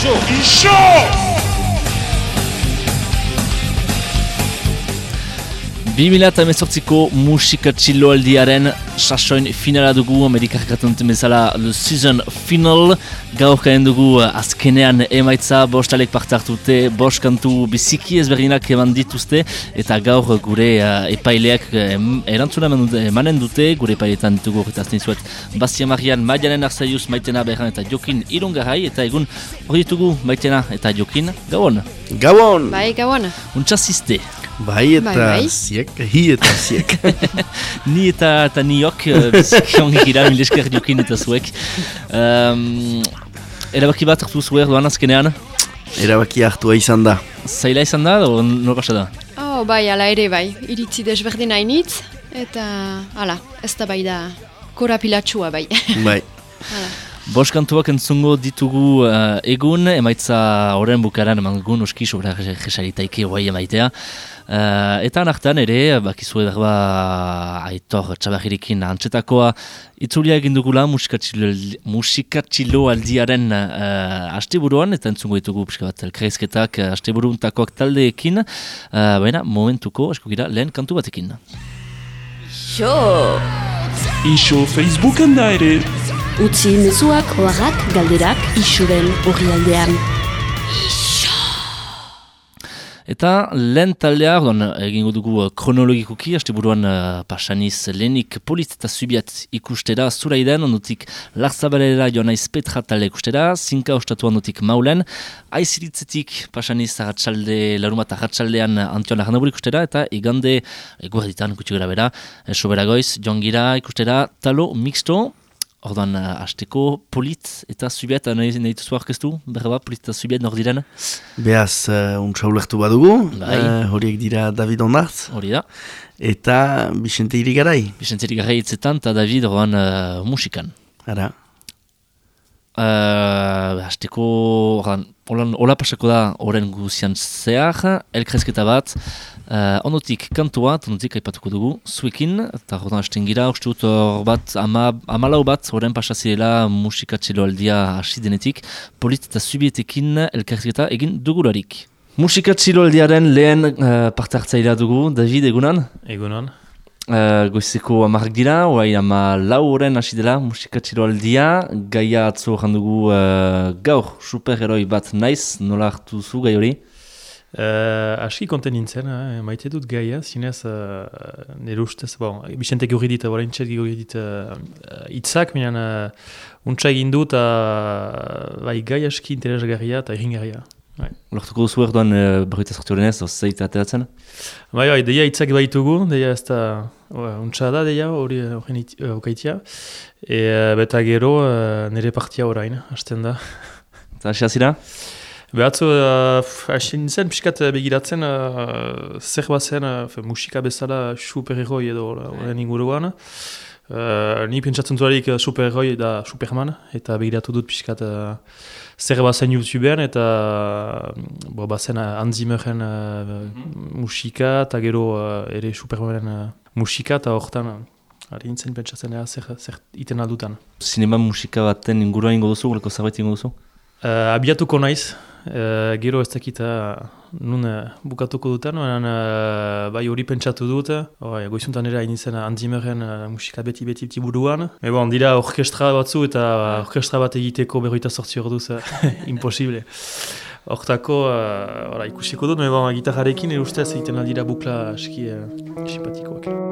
这一笑 2018ko musika txiloaldiaren sasoin finala dugu Amerikak duten bezala the season final gaur kaen dugu azkenean emaitza bostalek parte hartute bost kantu biziki ezberdinak eman dituzte eta gaur gure uh, epaileak um, erantzuna emanen dute gure epailetan ditugu eta azten zuet Bastia Marian, Maianen Arzaius, Maitena Berran eta Jokin Irungarai eta egun hori ditugu Maitena eta Jokin Gabon! Gabon! Bai, Gabon! Untxasizte! Bai eta bai, bai. ziek, hi eta ziek. Ni eta, eta niok, uh, biziki ongi gira, milesker diokin eta zuek. Um, erabaki bat hartu zuer doan azkenean? Erabaki hartua izan da. Zaila izan da, o nor basa da? Oh, bai, ala ere bai, iritzi desberdin hainitz, eta ala, ez da bai da korapilatxua bai. Bai. Bost kantuak entzungo ditugu uh, egun, emaitza horren bukaran eman gun uski sobra jesaritaike guai emaitea. Uh, eta nartan ere, bakizu edarba aitor txabahirikin antzetakoa itzulia egin dugula musikatxilo aldiaren uh, asteburuan, eta entzungo ditugu pixka bat elkreizketak uh, asteburuntakoak taldeekin, uh, baina momentuko, asko gira, lehen kantu batekin. Ixo! Ixo Facebooken da ere! Utsi mezuak, oarrak, galderak, ixuren horri aldean. Eta lehen taldea, ordon, egingo dugu uh, kronologikoki, haste buruan uh, pasaniz lehenik polit eta subiat ikustera zuraiden, ondutik larzabalera joan aiz petra talde ikustera, zinka ostatu ondutik maulen, aiziritzetik pasaniz agatsalde, larumat agatsaldean antion laganabur ikustera, eta igande, eguerditan, kutsi gara bera, soberagoiz, jongira ikustera, talo mixto, Ordan, uh, azteko polit eta subiet, nahi, nahi duzu orkestu, berra bat, polit eta subiet nor diren? Beaz, uh, untsa ulektu badugu, bai. uh, horiek dira David Ondartz. Hori da. Eta Bixente Irigarai. Bixente Irigarai itzetan, eta David ordan uh, musikan. Ara. Uh, azteko, ordan, hola pasako da horren guzian zehar, elkrezketa bat, Uh, ondotik kantua, ondotik aipatuko dugu, zuekin, eta horretan hasten gira, uste dut hor bat, ama, amalau bat, horren pasazirela musikatxelo aldia hasi denetik, polit eta subietekin elkarrizketa egin dugularik. Musikatxelo aldiaren lehen uh, parte hartzailea dugu, David, egunan? Egunan. Uh, goizeko amarrak dira, oai ama lau horren hasi dela musikatxelo aldia, gaia atzo dugu uh, gaur superheroi bat naiz, nola hartu zu gai hori? Uh, aski konten nintzen, eh? maite dut gaia, zinez uh, nire ustez, bon, Bixente gurri dit, bora intxet gurri dit uh, itzak, minan uh, untsa egin dut, uh, bai gai aski interesgarria eta erringarria. Bai. Lortuko duzu erdoan uh, barruita sortu denez, oz zaita ateratzen? Bai, bai, deia itzak baitugu, deia ez da, untsa da deia, hori horren uh, okaitia, e, beta gero uh, nire partia orain, hasten da. Eta zira? Behatzu, uh, hasin uh, zen, piskat uh, begiratzen, uh, zer bat zen, uh, musika bezala superheroi edo horren inguruan. Uh, ni pentsatzen zuarik superheroi da Superman, eta begiratu dut piskat uh, zer bat zen YouTubean, eta uh, bat zen uh, Anzimeren uh, musika, eta gero uh, ere Supermanen uh, musika, eta horretan, uh, Ari nintzen pentsatzen ea zer, zer iten aldutan. Sinema musika baten inguruan ingo duzu, guleko zerbait ingo duzu? Uh, abiatuko naiz, Uh, gero ez dakit nun uh, bukatuko duten, uh, bai hori pentsatu dut, uh, goizuntan ere hain izan handimeren uh, musika beti beti beti buruan. Me bon, dira orkestra batzu eta orkestra bat egiteko berroita sortzi hor duz, imposible. Hortako, uh, ikusiko dut, me bon, gitarrarekin erustez egiten aldira bukla eski uh, simpatikoak.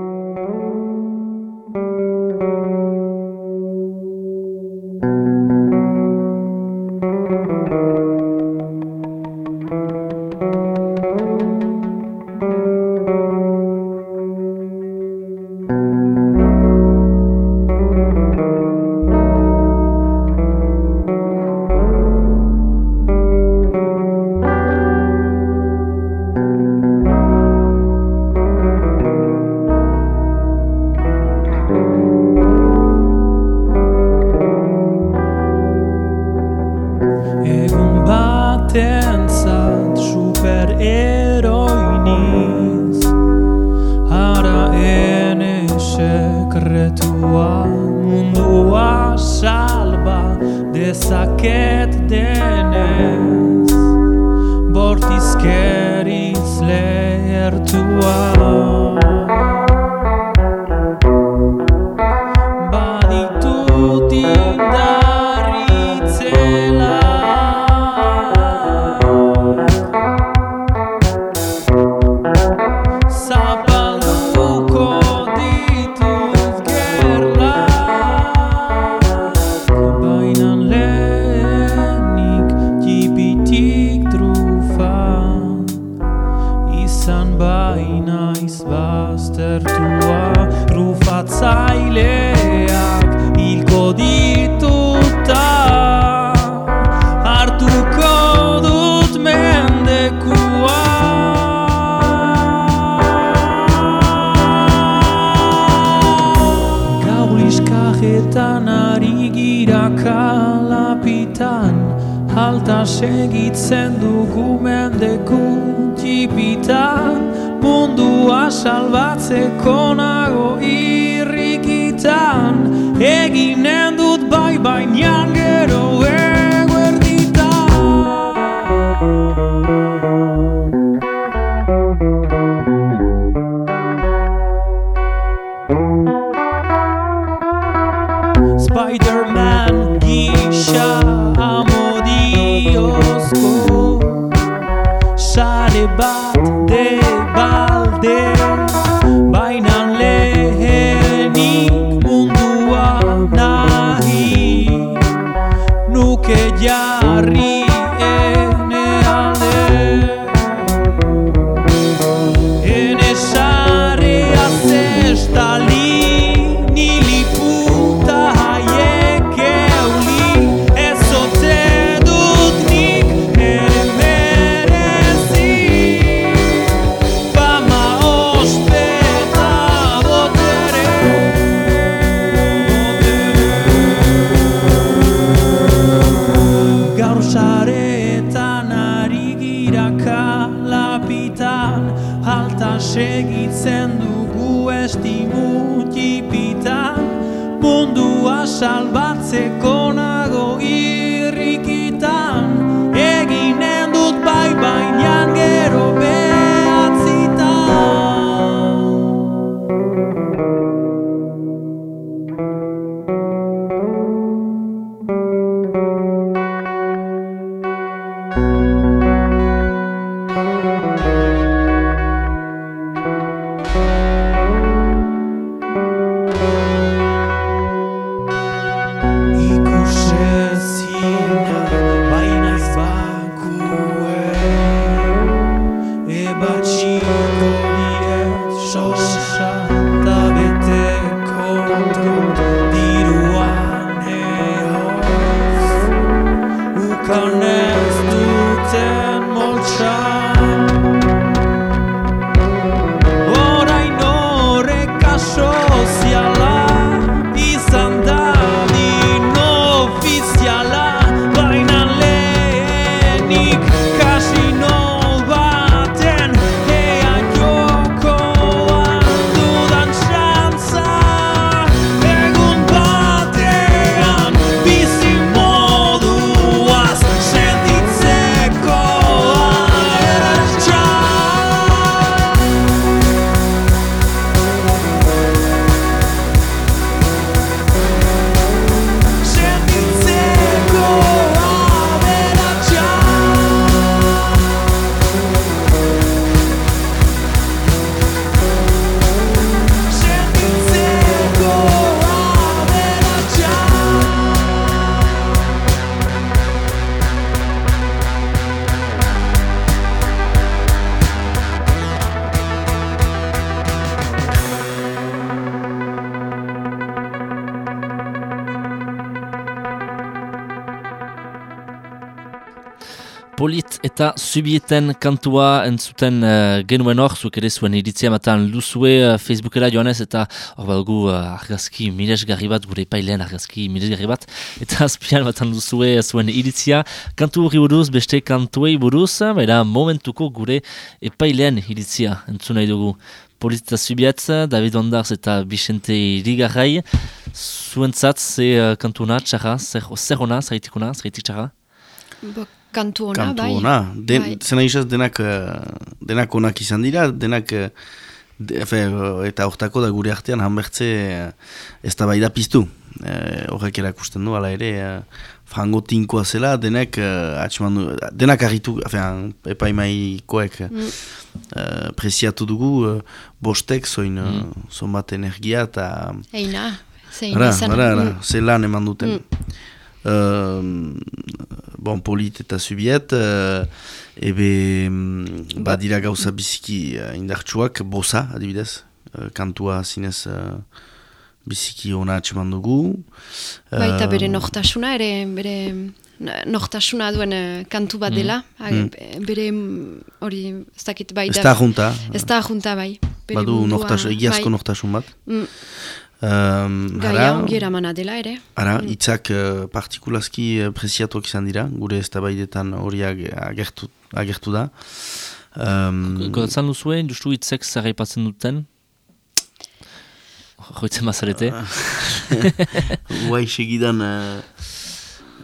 Halta segitzen dugu eta subieten kantua entzuten uh, genuen hor, zuek ere zuen iritzia matan luzue uh, Facebookera joanez eta hor badugu uh, argazki miresgarri bat, gure pailean argazki miresgarri bat, eta azpian matan luzue zuen iritzia kantu horri buruz, beste kantuei buruz, baina momentuko gure epailean iritzia entzun nahi dugu. Polit eta subiet, David Ondarz eta Vicente Irigarrai, zuentzat ze uh, kantuna, txarra, zer, ona, zerritik ona, zerritik txarra? Bo, kantu ona, kantu bai. ona. Den, Bai. Zena izaz denak, eh, denak onak izan dira, denak, eh, de, efe, eh, eta hortako da gure artean hanbertze ez da bai da piztu. Eh, horrek erakusten du, ala ere, frango tinkoa zela, denek, eh, atxeman du, denak argitu, epaimaikoek Mm. eh, preziatu dugu, bostek zoin, mm. zon energia eta... Eina, zein Ara, izan. ara, ara, Mm. ze lan eman duten. Mm. Um, bon, polit eta subiet, uh, ebe mm, badira gauza biziki uh, indartsuak, bosa, adibidez, uh, kantua zinez uh, biziki ona atxeman dugu. Baita Uh, bere nortasuna, ere bere nortasuna duen eh, kantu bat dela. Ha, Mm. Bere mm, hori, ez dakit bai Ez da junta, Ez da junta bai. Badu mundua, nortas, egiazko bai. nortasun bat. Mm, Um, Gaia ongi eramana dela ere. Ara, hitzak uh, partikulazki uh, preziatuak izan dira, gure eztabaidetan hori ag- agertu, agertu da. Um, Gozatzen duzuen, justu hitzek zarraipatzen duten? Joitzen mazarete? Guai segidan... Uh,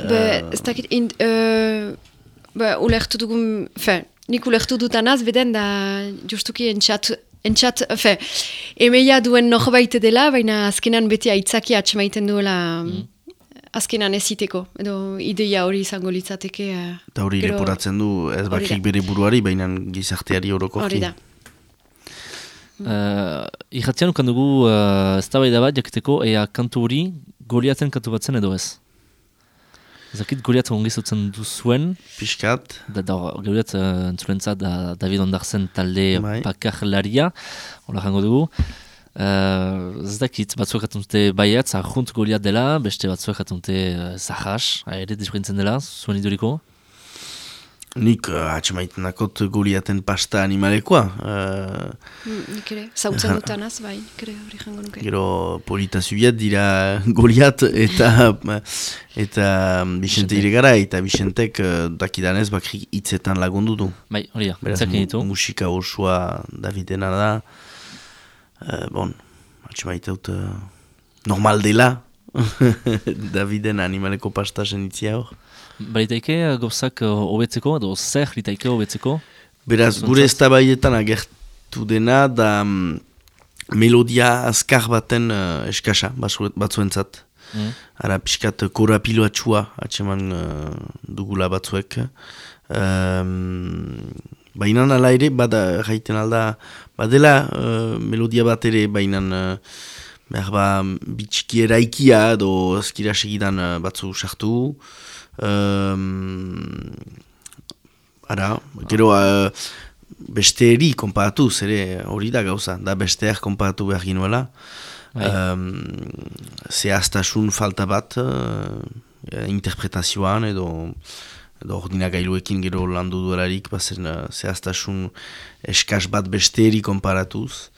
Be, ez dakit, in, uh, be, ulertu dugun, fe, nik ulertu dutanaz, beden da justuki entxat, entxat, fe, emeia duen norbait dela, baina azkenan beti aitzaki atxemaiten duela azkenan eziteko, edo ideia hori izango litzateke. eh, Eta hori leporatzen du, ez bakik bere buruari, baina gizarteari orokorki. Hori da. Uh, Irratian ukan dugu uh, eztabaida bat jakiteko ea kantu hori goliatzen kantu batzen edo ez. Ezakit goliatzen ongizutzen duzuen, Piskat, da, da goliat uh, entzulentzat da David Ondarzen talde Bai. pakarlaria, hola jango dugu. Uh, ez dakit, batzuek jaten dute baiatz, arjunt goliat dela, beste batzuek jaten dute uh, zahas, ere desbrintzen dela, zuen iduriko. Nik uh, atxemaiten dakot goliaten pasta animalekoa. Uh, Mm, nik ere, zautzen dutanaz, bai, nik ere hori jango nuke. gero polita zubiet dira goliat eta eta Vicente Iregara eta Vicentek uh, dakidanez bakrik hitzetan lagundu du. Bai, hori da, Beraz, mu- ditu. musika osoa Davidena da. Uh, bon, atxemaite dut uh, normal dela. Daviden animaleko pasta senitzia hor. Balitaike uh, gauzak uh, hobetzeko, edo zer litaike hobetzeko. Beraz, gure eztabaidetan agertu dena da mm, melodia azkar baten uh, eskasa batzu- batzuentzat. Mm. Ara pixkat korapiloatxua atxeman uh, dugula batzuek. Um, baina ala ere, bada jaiten alda, badela uh, melodia bat ere, baina uh, behar ba, bitxiki eraikia edo azkira segidan uh, batzu sartu. Um, ara, gero uh, besteeri konparatuz, ere hori da gauza, da besteak konparatu behar ginuela. Bai. Um, zehaztasun falta bat uh, interpretazioan edo edo ordinagailuekin gero landu duelarik bazen uh, zehaztasun eskas bat besteeri konparatuz.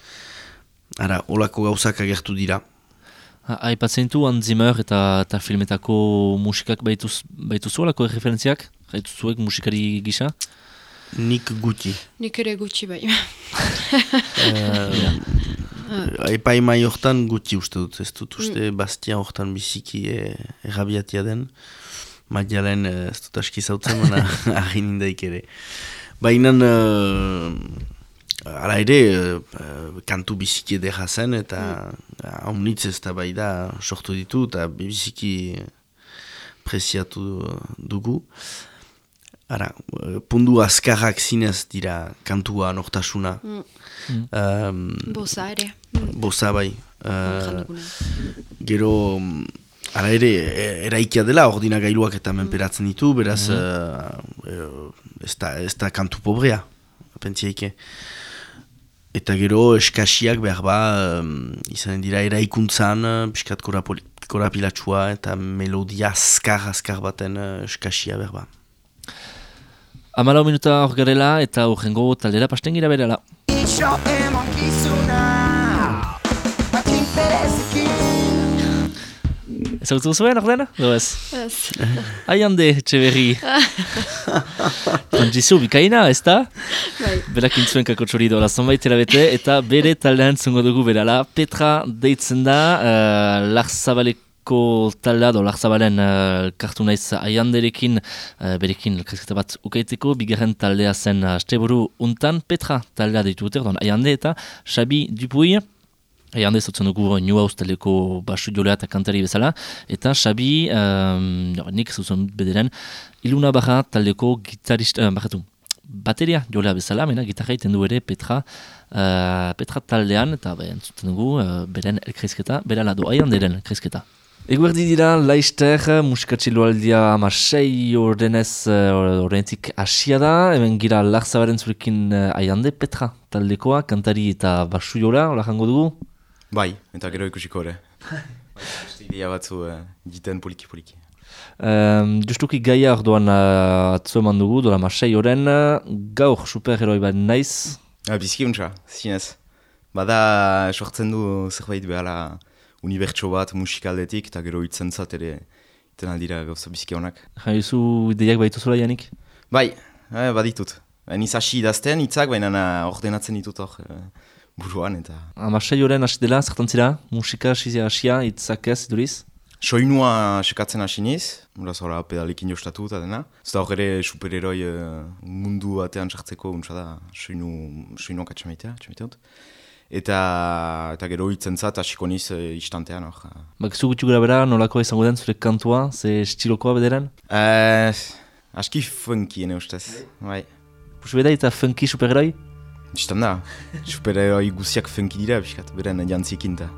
Ara, olako gauzak agertu dira. Aipatzen ditu Hans Zimmer eta, eta filmetako musikak baituz, baituzu alako referentziak? Baituzuek musikari gisa? Nik guti. Nik ere gutxi bai. Uh, epaimai hortan guti uste dut, ez dut uste Bastian hortan biziki e, errabiatia den. Maialen eh, ez dut aski zautzen, baina agin indaik ere. Baina, uh, ala ere, uh, kantu biziki edera zen, eta haunitz ez da bai da sortu ditu, eta biziki preziatu dugu. Ara, eh, pundu azkarrak zinez dira kantua nortasuna. Um, Boza ere. Mm, boza bai. Uh, gero, mm, ara ere, e- eraikia dela, ordinagailuak eta menperatzen ditu, beraz, eh, eh, ez, da, ez da kantu pobrea, pentsiaike. Eta gero, eskasiak behar ba, um, izanen dira eraikuntzan, eh, korapoli- korapilatsua eta melodia azkar, azkar baten eh, eskasia behar ba. Amalau minuta hor garela eta urrengo taldera pasten gira berela. Itxo emankizuna Ezagutu zuen ordena? Do ez? Ez. Aiande, etxe berri. Transizu bikaina, ez da? Bai. Berak intzuen kako dola zonbait erabete eta bere taldean zungo dugu berala. Petra deitzen da, uh, Larzabaleko taldea do Larzabalen uh, kartu naiz aianderekin uh, berekin elkarrizketa bat ukaiteko bigarren taldea zen uh, asteburu untan Petra taldea ditu dute don aiande eta Xabi Dupui Aiande zotzen dugu New House taldeko basu jolea eta kantari bezala eta Xabi um, nik zotzen bederen Iluna Barra taldeko gitarist, uh, bateria jolea bezala, mena gitarra iten du ere Petra, uh, Petra taldean, eta be, entzuten dugu, uh, beren elkrizketa, bera lado, aian deren elkrizketa. Eguerdi dira, laister, musikatxiloaldia amasei ordenez, uh, ordenetik asia da, hemen gira larzabaren zurekin uh, aiande, Petra taldekoa, kantari eta basu jola, hola jango dugu? Bai, eta gero ikusiko ere. Idea batzu uh, jiten poliki-poliki. Um, justuki gaia orduan uh, atzo eman dugu, dola masei oren, uh, gaur superheroi bat naiz, Ah, biziki untsa, zinez. Bada sortzen du zerbait behala unibertso bat musikaldetik eta gero hitzen zat ere iten aldira gauza biziki honak. Jai duzu ideiak baitu zula janik? Bai, eh, baditut. Eh, Niz hasi idazten hitzak, baina na, ordenatzen ditut hor eh, buruan eta... Amasei oren hasi dela, zertan zira? Musika hasi hasia, itzak ez, iduriz? Soinua sekatzen hasi niz, uraz hola pedalekin jostatu eta dena. Zeta hor ere superheroi eh, mundu batean sartzeko untsa da soinu, soinuak atxamaitea, atxamaitea dut. Eta, eta gero hitzen zat, hasiko niz eh, istantean hor. Bak zu gutxu gara bera, nolako izango den zure kantua, ze estilokoa bederen? Eh, aski funky, ene ustez. Bai. Pusu beda eta funky superheroi? Istan da, superheroi guziak funky dira, biskat, beren jantzikin da.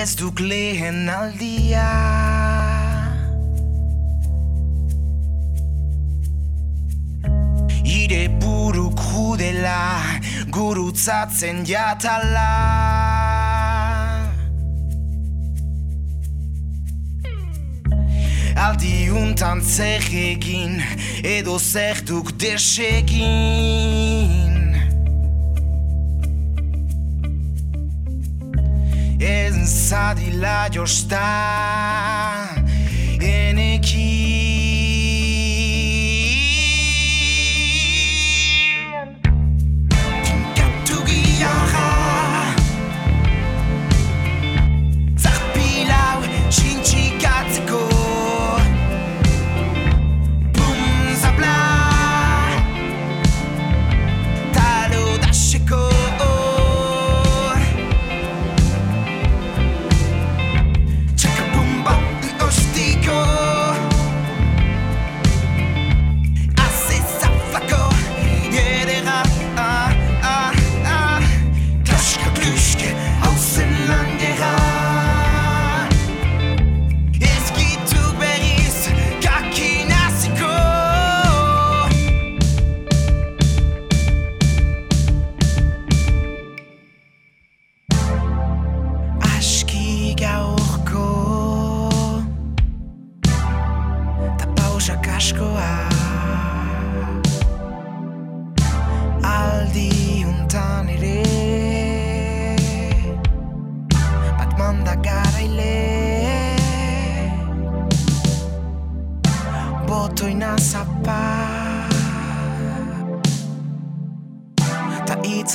Ez duk lehen aldia. Ire buru krudela Gurutzatzen jatala. Aldi untan zer egin Edo zer duk desegin zadila josta Enekin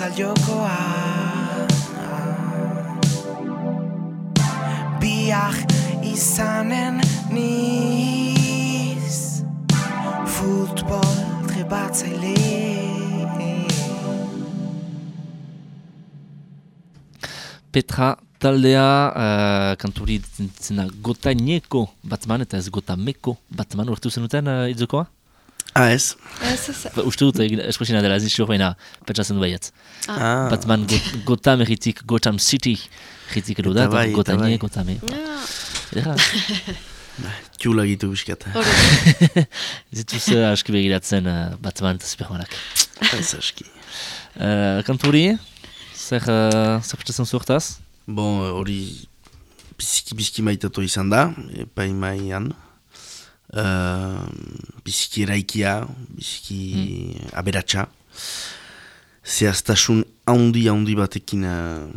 Itzal jokoa Biak izanen niz. Futbol trebatzaile Petra taldea, uh, kanturi zena gotaineko Batman, eta ez gotameko Batman, urtu zenuten uh, idzokoa? Ah, ez? Ez, ez. Ba, uste dut, espresina dela, ez baina, pentsatzen du. Ah, Batman got, Gotham erritik, Gotham City erritik edo da, bai, bai. Gotame. Ah, Edera, txula gitu biskat. zituz uh, aski begiratzen uh, Batman eta Supermanak. Ez aski. Uh, kanturi, zer, uh, zer prestatzen zuertaz? Bon, hori biziki biziki maitatu izan da, epaimaian. Uh, biziki eraikia, biziki aberatsa. Zehaztasun haundi haundi batekin uh,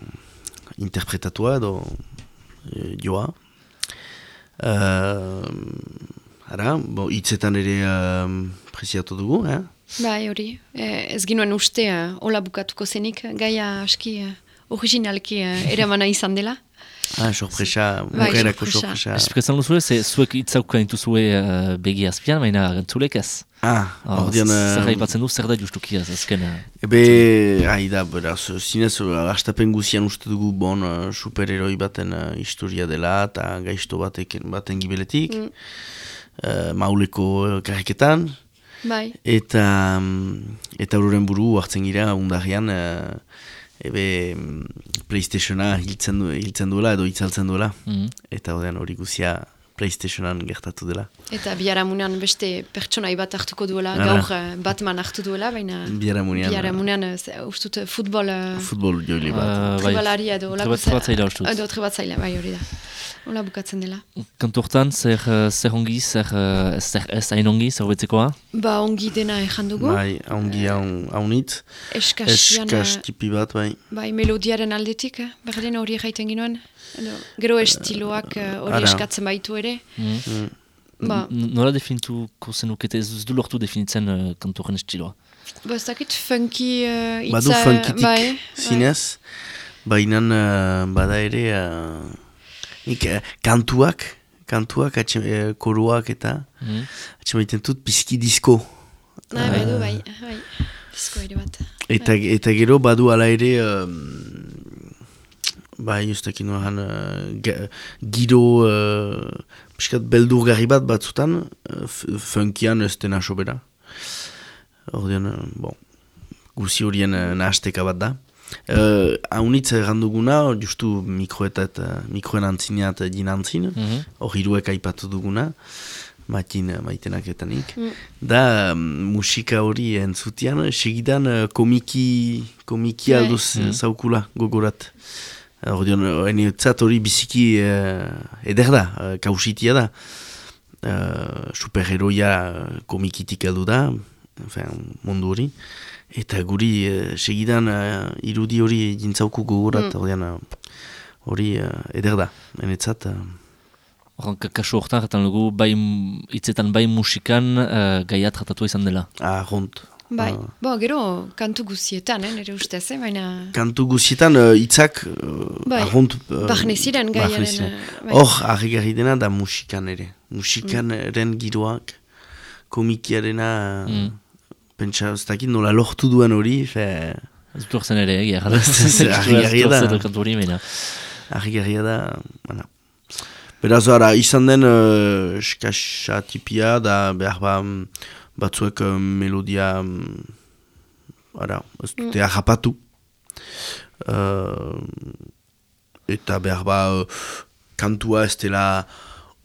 interpretatua edo uh, joa. Uh, ara, bo, hitzetan ere uh, preziatu dugu, eh? Bai, hori. Eh, ez ginuen uste, hola bukatuko zenik, gaia aski eh, originalki eh, eramana izan dela. Ah, sorpresa, Bai, mugerako sorpresa. Esplikatzen duzue, ze zuek itzauka dituzue uh, begi azpian, baina gantzulek ez. Ah, Oh, ordean... zer eh, aipatzen du, zer da justuki ez, azken. Uh, Ebe, hai da, beraz, zinez, astapen guzian uste dugu bon superheroi baten uh, historia dela eta gaizto batek, baten gibeletik, Mm. uh, mauleko kariketan, Bai, eta mm, eta horren buru hartzen gira undarrian, uh, ebe Playstationa hiltzen, du, hiltzen duela edo itzaltzen duela, mm. eta ordean hori guzia Playstationan gertatu dela. eta biharamunean beste pertsonai bat hartuko duela, Ara. gaur eh, Batman hartu duela, baina Biharamunean, biharamunean eh, uste dut futbol... eh, futbol joile bat. Uh, bai. Edo olako Trebat- trebatzailea uste dut. Edo trebatzailea, bai hori da. Hola bukatzen dela. Kantortan, zer, uh, zer ongi, zer, uh, zer ez hain ongi, zer betzekoa? Ba ongi dena ejan dugu. Bai, haungi haun, haunitz, Eskasian, eh, eskas tipi bat, bai. bai melodiaren aldetik, eh, berdin hori jaiten ginoen. Edo, gero estiloak eh, hori Ara. eskatzen baitu ere. Mm. Ba, N- Nola definituko zenukete, ez du lortu definitzen uh, kantoren estiloa? ba ez dakit funky uh, itza... Badu funkitik bai, zinez, baina uh, bada ere uh, nik, uh, kantuak, kantuak, atxe, uh, koruak eta Mm. atxemaiten dut pizki disko. Bai, bai, du, bai, bai. Disko ere bat. Eta, eta gero badu ala ere, um, bai, ustak inoan, uh, ga- giro, uh, piskat beldurgarri bat batzutan, uh, funkian ez dena sobera. Ordean, uh, bon, guzi horien uh, nahasteka bat da. Uh, haunitz erranduguna, justu mikroetat, uh, mikroen antzineat jinantzin, Mhm. hor hiruek aipatu duguna, matin uh, maitenak eta nik. Mm. Da, mm, musika hori entzutian, segidan uh, komiki, komiki Bai. alduz Mm. mm. zaukula gogorat. Ordean, enetzat hori biziki uh, eder da, uh, kausitia da. Uh, superheroia komikitik aldu da, enfin, mundu hori. Eta guri uh, segidan uh, irudi hori jintzauku gogorat, Mm. ordean, uh, hori uh, eder da, enetzat. Uh, kasu horretan, jatan dugu, bai, hitzetan bai musikan uh, gaia tratatu izan dela. ahont. Bai, Ah. bo, gero kantu guzietan, eh, nire ustez, eh, baina... kantu guzietan uh, itzak uh, Bai, ahont... Uh, barne ziren gaiaren, eh, bai. Hor, harri dena da musikan ere. Musikanaren giroak, komikiarena... Mm. Pentsa, ez dakit nola lortu duen hori, fe... Ez dut horzen ere, egia. Ez, argi-argia da. baina. Harri da... Bueno. Beraz, ara, izan den uh, eskasa tipia da behar ba, mm, batzuek uh, melodia mm, ara, ez dute ahapatu. Uh, eta behar ba uh, kantua ez dela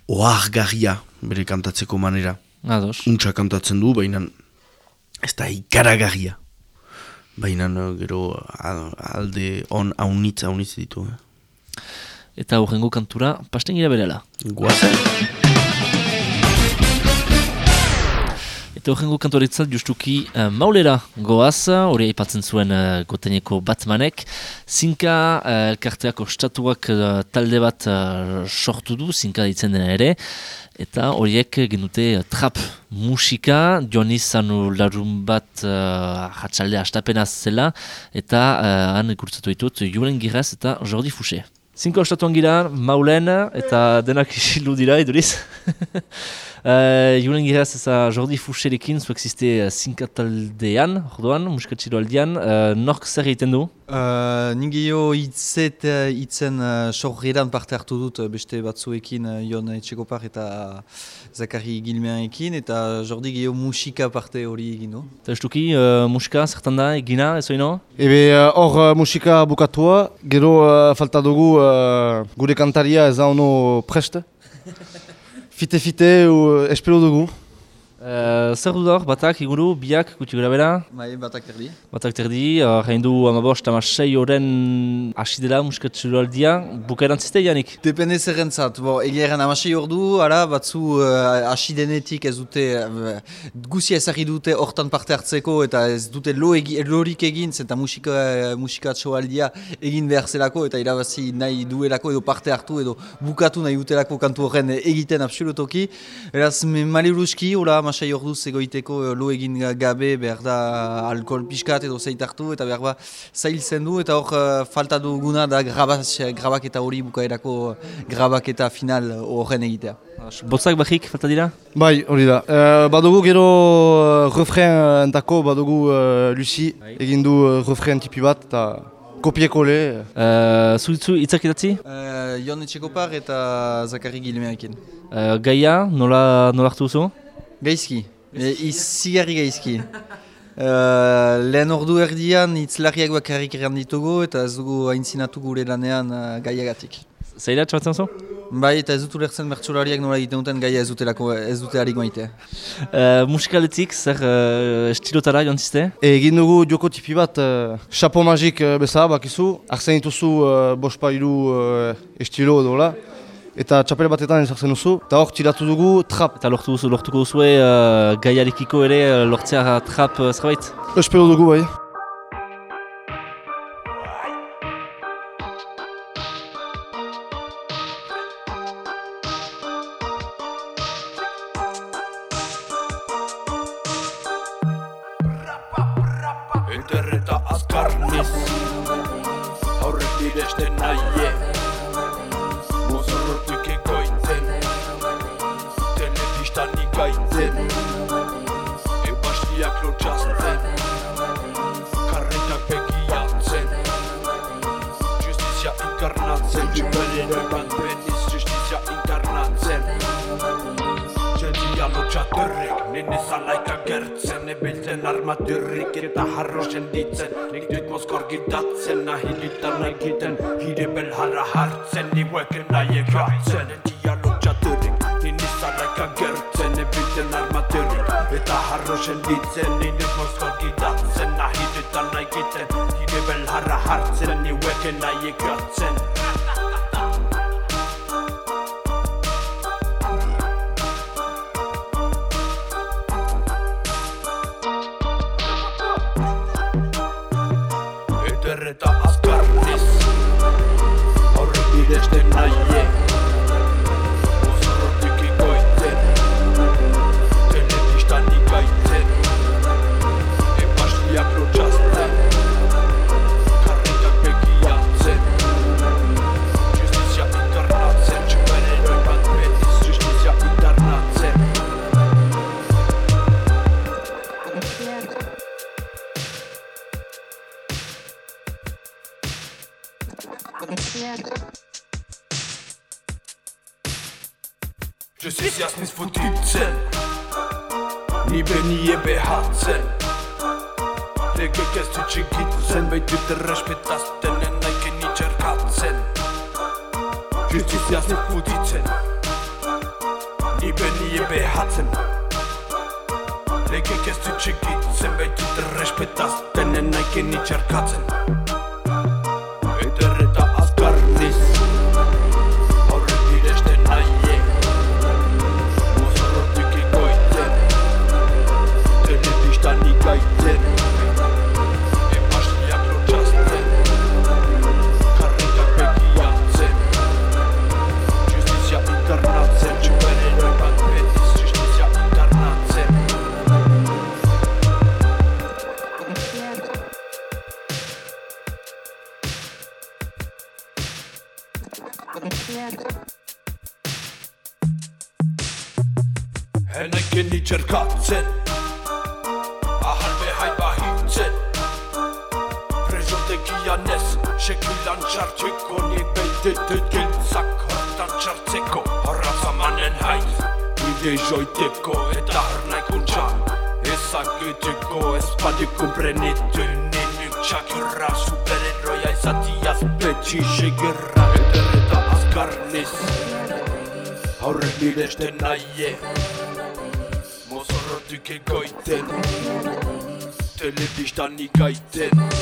ohargarria bere kantatzeko manera. Ados. Untsa kantatzen du, baina ez da ikaragarria. Baina gero alde on haunitz haunitz ditu. Eh? Eta horrengo kantura, pasten gira berela. Guazen? Eta horrengo kantoretzat justuki uh, maulera goaz, hori aipatzen zuen uh, goteneko Batmanek. Zinka uh, elkarteak ostatuak uh, talde bat uh, sortu du, zinka ditzen dena ere. Eta horiek genute uh, trap musika, joan izan larun bat uh, hatxalde astapenaz zela, eta uh, han ikurtzatu ditut Julen Giraz eta Jordi Fouché. Zinko ostatuan gira, maulen, eta denak isilu dira, iduriz. Uh, Julen giraz eza Jordi Fuxerekin, zuek ziste uh, zinkataldean, orduan, musikatxiro aldean, uh, nork zer egiten du? Uh, Ningio hitzet hitzen uh, sorgeran parte hartu dut beste batzuekin uh, Jon Etxekopar eta Zakari Gilmeanekin eta Jordi gehiago musika parte hori egin du. Eta estuki, uh, musika zertan da, egina, ez oino? Ebe hor uh, musika bukatua, gero uh, falta dugu uh, gure kantaria ez da ono preste. Fite-fite, uh, espero dugu. Uh, zer dut hor, batak, iguru, biak, gutxi gara bera? Bai, batak terdi. Batak terdi, uh, hain du amabost, ama sei horren hasi dela muskatxero aldia, bukaeran ziste, Janik? Depende zerrentzat, bo, egia eran amasei ordu, ara, batzu uh, hasi denetik ez dute, uh, guzia ezagri dute hortan parte hartzeko eta ez dute lo egi, lorik egin, zenta musika, musikatxo aldia egin behar zelako eta irabazi nahi duelako edo parte hartu edo bukatu nahi dutelako kantu horren egiten absolutoki. Eraz, maliruski, hola, amasei orduz egoiteko eh, lo egin gabe behar da alkohol pixkat edo zeit hartu eta behar ba zailtzen du eta hor uh, falta duguna da grabak eta hori bukaerako grabak eta final horren egitea. Botzak bakik falta dira? Bai, hori da. Uh, badugu gero uh, refren entako badugu uh, Lucy egin du uh, refren tipi bat eta kopieko le. Uh, Zuitzu itzak idatzi? Uh, Jon Etxekopar eta Zakari Gilmeakin. Uh, Gaia, nola, nola hartu zu? Gaizki, e, izigarri gaizki. Uh, lehen ordu erdian itzlarriak bakarrik erran ditugu eta ez dugu haintzinatu gure lanean uh, gaiagatik. Zaila txabatzen zu? Bai, eta ez dut ulertzen bertsolariak nola egiten duten gaia ez dutelako, ez dute harik maite. Uh, musikaletik, zer uh, estilotara joan ziste? Egin dugu joko tipi bat, uh, chapo magik uh, bezala bakizu, arzen dituzu uh, bospailu uh, estilo edo eta txapel batetan ezartzen duzu, eta hor tiratu dugu trap. Eta lortu duzu, lortuko duzue uh, gaiarekiko ere uh, lortzea trap uh, zerbait? Espero dugu bai. Gaitzen Ebastiak lotxazten Karretak begiatzen Justizia inkarnatzen Superheroi bat beniz Justizia inkarnatzen Jendia lotxaterrik Nene zalaika gertzen Ebiltzen armaturrik eta harro senditzen Nik dut moskor gidatzen. Nahi ditan nahi giten. Hide belharra hartzen. Nibueken nahi egatzen. Jendia lotxaterrik Nene zalaika gertzen Ebiltzen armaturrik eta harro senditzen Nene moskor gidatzen Nahi ditan nahi giten. Hide belharra hartzen Nibueken nahi egatzen Ederreta azkarniz Horrek bidesten nahiek Դե դրաշպետ աստել են այկենի ճերկացել Չիրցիս յասնի խուդից են Իբենի եբե հացն Եկեք ես դու չգիտեմ, բայց դրաշպետ աստել են այկենի ճերկացել txerkatzen Ahal behai bahitzen Prezotekian ez Sekilan txartzeko Ni beitetet gintzak Hortan txartzeko Horra zamanen haiz Bide joiteko Eta harnaikuntza Ezagiteko Ez badiko brenitu Nini txakirra Supereroia izatiaz Betxi segirra Eder eta azkarniz Aurrek biresten naie 3、2回転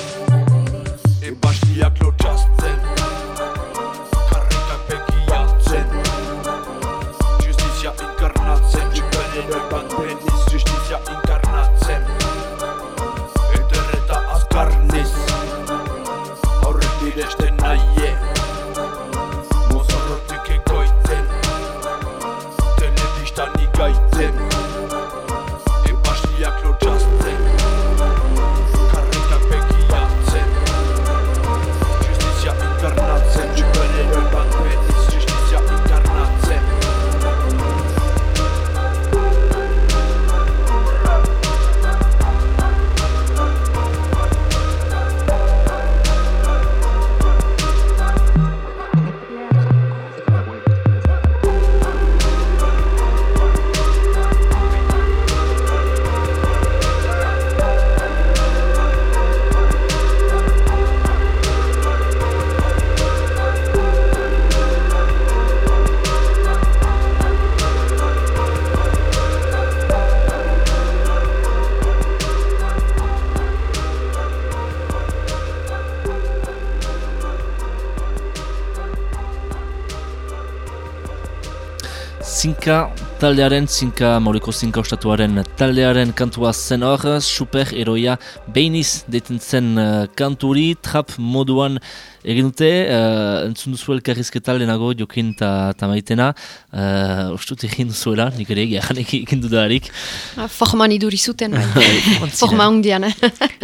Zinka taldearen, zinka mauriko zinka ostatuaren taldearen kantua zen hor, superheroia beiniz detentzen uh, kanturi, trap moduan egin dute, uh, entzun duzu elkarrizketa lehenago jokin eta maitena, uh, ustut egin duzuela, nik ere egia egin dudarik. Ah, Forman iduri zuten, bai. Forma hundian.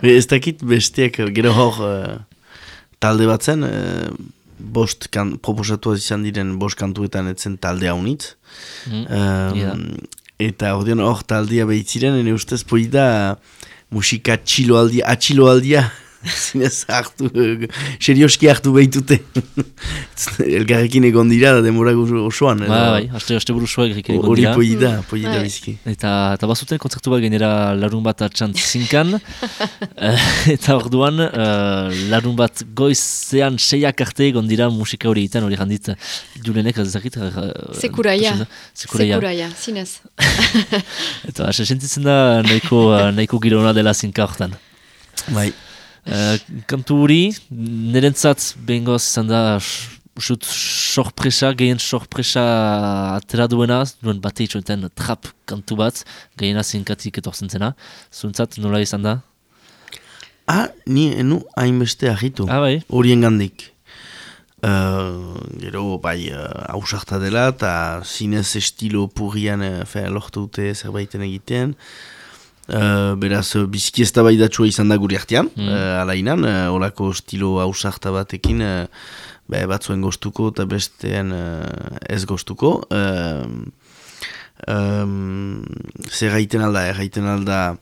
Be, Ez dakit besteak gero hor eh, talde bat zen, eh, bost kan, proposatu izan diren bost kantuetan etzen talde haunitz. Mm, Em, ja. Eta ordean hor taldea behitziren, ene ustez poi da musika txiloaldia, atxiloaldia, zinez hartu, eh, serioski hartu behitute. Elgarrekin egon dira da demora osoan. Ba, bai, aste, aste buruzuak egon Hori dira. poi da, poi da Bai. bizki. Eta, eta bazuten kontzertu bat genera larun bat atxan zinkan, Eh, eta orduan uh, larun bat goizean seiak arte egon dira musika hori egiten hori jandit julenek ez dakit. Uh, Sekuraia. Sekuraia. Sekuraia, zinez. Eta ase sentitzen da nahiko, nahiko girona dela zinka hortan. Bai. Uh, kantu hori, nirentzat behingoz izan da Usut, sorpresa, gehien sorpresa atera duena, duen bate itxoeten trap kantu bat, gehiena zinkatik etortzen zena. Zuntzat, nola izan da? Ah, ni enu hainbeste agitu. Ah, bai. Horien gandik. Uh, gero, bai, uh, hausarta dela, eta zinez estilo purrian uh, fe, lortu dute zerbaiten egiten. Uh, beraz, uh, biziki ez da izan da guri artean, Mm. uh, alainan, uh, olako estilo hausarta batekin, uh, be, batzuen gostuko eta bestean uh, ez gostuko. Uh, um, zer gaiten alda, erraiten alda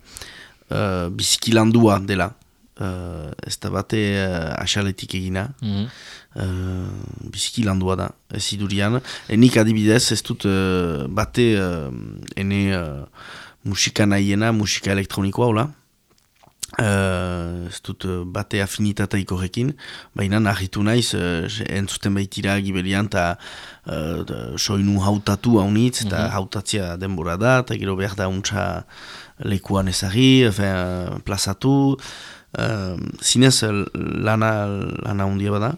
uh, biziki landua dela. Uh, ez da bate uh, asaletik egina. Mhm. Uh, biziki landua da, ez idurian. E, nik adibidez ez dut uh, bate uh, ene uh, musika nahiena, musika elektronikoa, hola. Uh, ez dut uh, bate afinitataiko horrekin, baina nahitu naiz, uh, entzuten baitira gibelian, eta uh, soinu hautatu haunitz, eta hautatzia denbora da, eta gero behar da untsa lekuan ezagri, enfin, uh, plazatu, uh, zinez lana, lana hundia bada.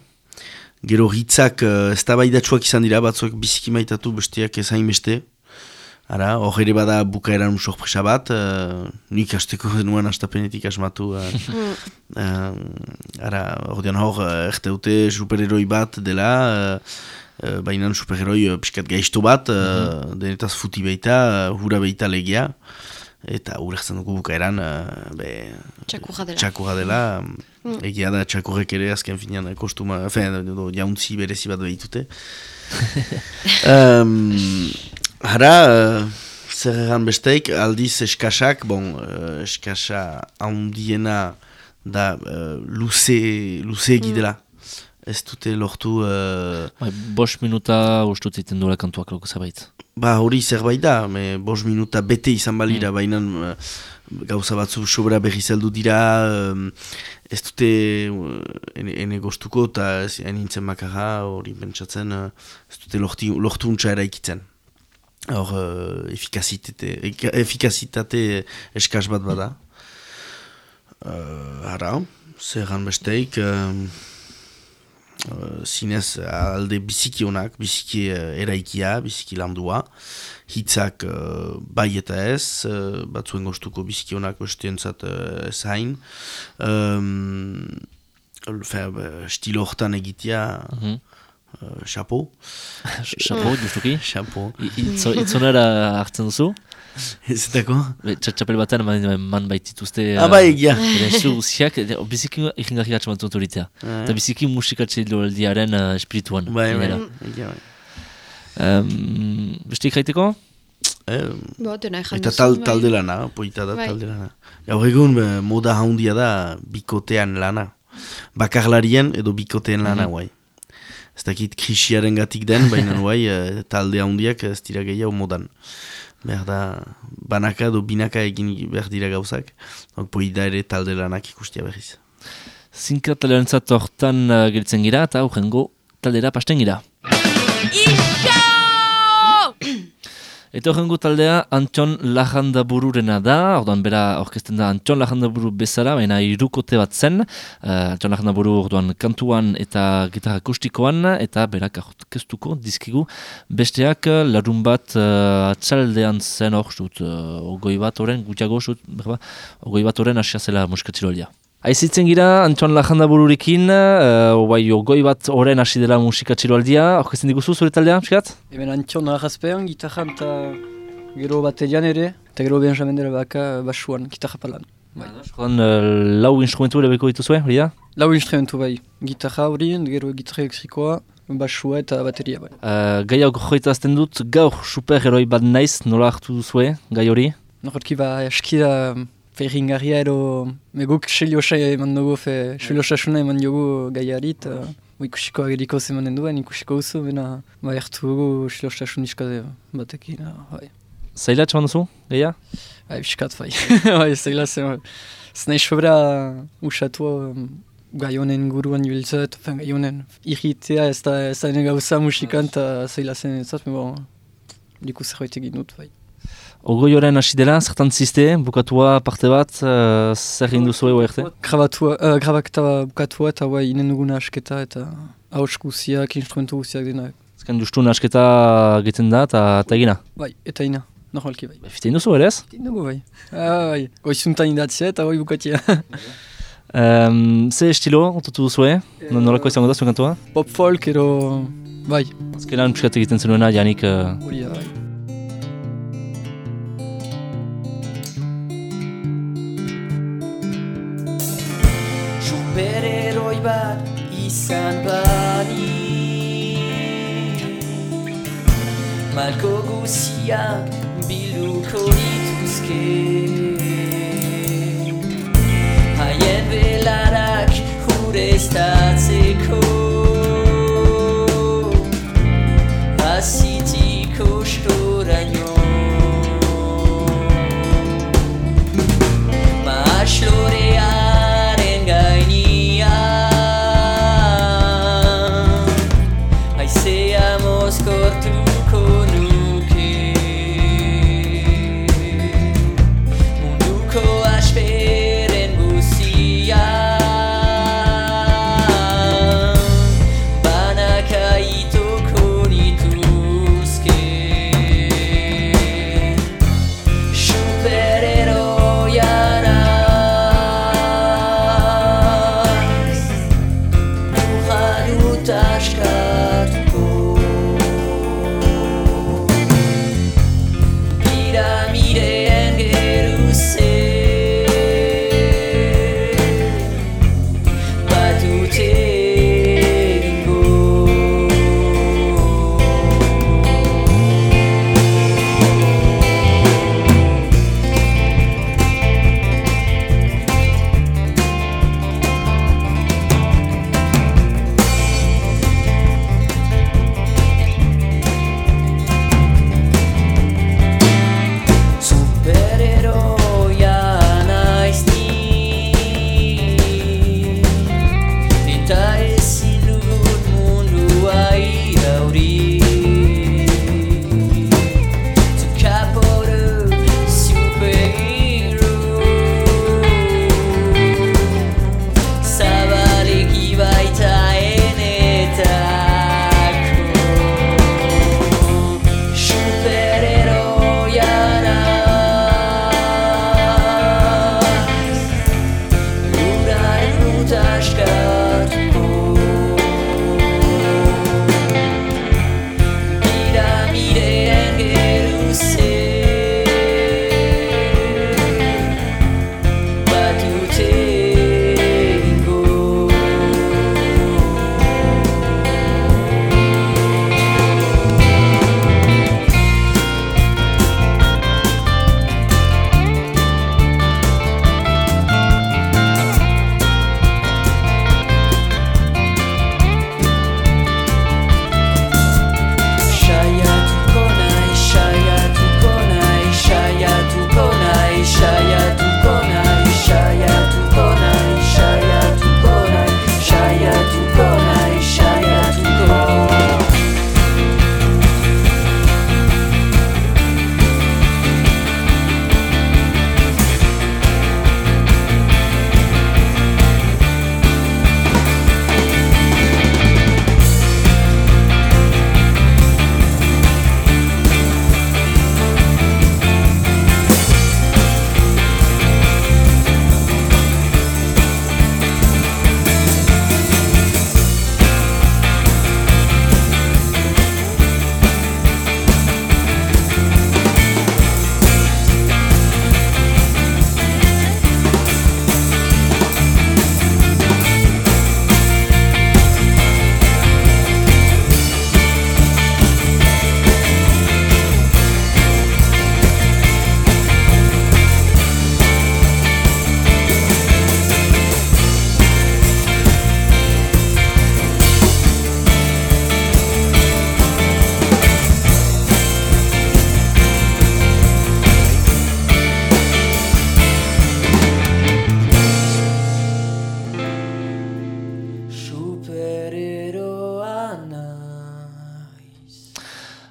Gero hitzak uh, eztabaidatsuak izan dira, batzuek biziki maitatu besteak ezain beste. Ara, hor ere bada bukaeran sorpresa bat, uh, nik asteko nuen astapenetik asmatu. Uh, uh, ara, ordean hor, erte dute superheroi bat dela, uh, baina superheroi uh, piskat gaizto bat, uh, denetaz futi beita, uh, hura beita legia, eta urertzen dugu bukaeran, uh, be, Txakurra dela. txakurra dela, egia da txakurrek ere azken finean kostuma,fen, edo, jauntzi berezi bat behitute. um, Hara, uh, zer egan besteik, aldiz eskasak, bon, uh, eskasa handiena da uh, luze, luze egidela. Ez dute lortu... Uh, Bai, bos minuta ustut ziten duela kantuak loko zerbait. Ba hori zerbait da, me, bos minuta bete izan balira, baina uh, gauza batzu sobra berri zeldu dira, um, ez dute uh, ene, ene gostuko eta ez nintzen makarra hori pentsatzen, uh, ez dute lortu untsa eraikitzen. Hor, uh, eka- efikazitate eskas bat bada. Uh, ara, zerran besteik, um, uh, zinez alde biziki honak, biziki uh, eraikia, biziki landua, hitzak uh, bai eta ez, uh, batzuen gostuko biziki honak bestientzat uh, ez hain. Um, uh, stilo hortan egitea, Mhm. Uh, chapeau. Chapeau, justuki. Chapeau. I- itzo- Itzonera hartzen duzu? Ez dako? Txapel batean man, man baitituzte... Ah, bai, egia. Zu guziak, eh, biziki ikingarri atxamatu duritea. Ah, Eta biziki musikatxe aldiaren uh, espirituan. Bai, bai, egia bai. Um, beste ikaiteko? Eh, Bo, Eta tal, bai. talde lana, poita da Bai. talde lana. Gaur egun eh, moda haundia da bikotean lana. Bakarlarien edo bikoteen lana, Mhm. guai. Ez dakit krisiaren gatik den, baina guai eh, talde haundiak ez dira gehiago modan. Behar da, banaka edo binaka egin behar dira gauzak. Donc, poida ere talde lanak ikustia berriz. Zinka talerantzat hortan uh, gelitzen gira eta aurrengo taldera pasten gira. Eta horrengo taldea Antxon Lajandabururena da, orduan bera orkesten da Antxon Lajandaburu bezala, baina irukote bat zen, uh, Antxon Lajandaburu orduan kantuan eta gitarra akustikoan, eta berak aurkeztuko dizkigu besteak uh, larun bat uh, atxaldean zen hor, uh, ogoi bat zut, berba, ogoi bat oren asia zela muskatxilolia. Aizitzen gira, Antxon Lajandabururekin, uh, bai, ogoi bat oren hasi dela musikatxiloaldia, orkesten diguzu zure taldea, pixkat? Hemen antxon arrazpean, gitarran eta gero baterian ere, eta gero Benjamin dela baka basuan, gitarra palan. Bai. Joan, uh, lau instrumentu ere beko dituzue, hori da? Lau instrumentu bai, gitarra hori, gero gitarra elektrikoa, basua eta bateria bai. Uh, gai hau joitazten dut, gaur superheroi bat naiz, nola hartu duzue, gai hori? Norki ba eskida ferringarria edo meguk xeliosa eman dugu, fe xeliosasuna eman dugu gaiari eta bo ikusiko ageriko zemanen duen, ikusiko duzu, bena ba ertu dugu xeliosasun iskade batekin, ah, bai. Zaila txaman duzu, gaia? Bai, piskat bai, bai, zaila zen, ez nahi sobra usatu um, gai honen guruan jubiltzat, fen gai honen irritea ez da ez da gauza musikan eta zaila zen ez me bon, liku zerbait egin dut, bai. Ogoi horren hasi dela, zertan ziste, bukatua parte bat, uh, zer egin duzu ego erte? Grabatua, uh, grabaketa bukatua eta bai inen duguna asketa eta hauts guziak, instrumentu guziak denak. Ezken justu nasketa egiten da eta egina. Bai, eta ina, normalki bai. Fitein duzu ere ez? Fitein dugu bai. Ah, bai, goizuntan indatzea eta bai bukatia. Um, ze estilo, otutu duzu, eh? Nolako izango da zuen kantua? Pop folk edo, bai. Azkenan pixkat egiten zenuena, Janik... Uh... Hori da, bai. Superheroi bat izan bani Malko guziak bilduko dituzke. Haien belarak jureztatzeko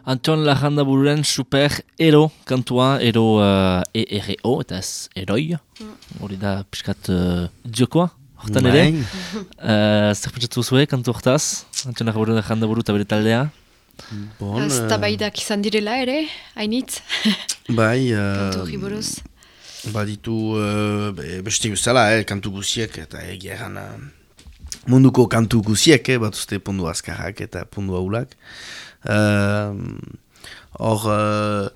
Anton Lajanda bururen super ero kantua, ero uh, E-R-O, eta ez eroi. Hori da piskat uh, diokoa, hortan ere. Bai. Uh, zer pentsatu zuen kantu hortaz? Anton Lajanda buru eta bere taldea. Bon, Ez eh, tabaidak izan direla ere, hainitz. Bai, uh, buruz. baditu uh, be- beste bezala, eh, kantu guziek, eta egia egan uh, munduko kantu guziek, eh, bat uste pundu azkarrak eta pundu ahulak. Um, Hor, uh,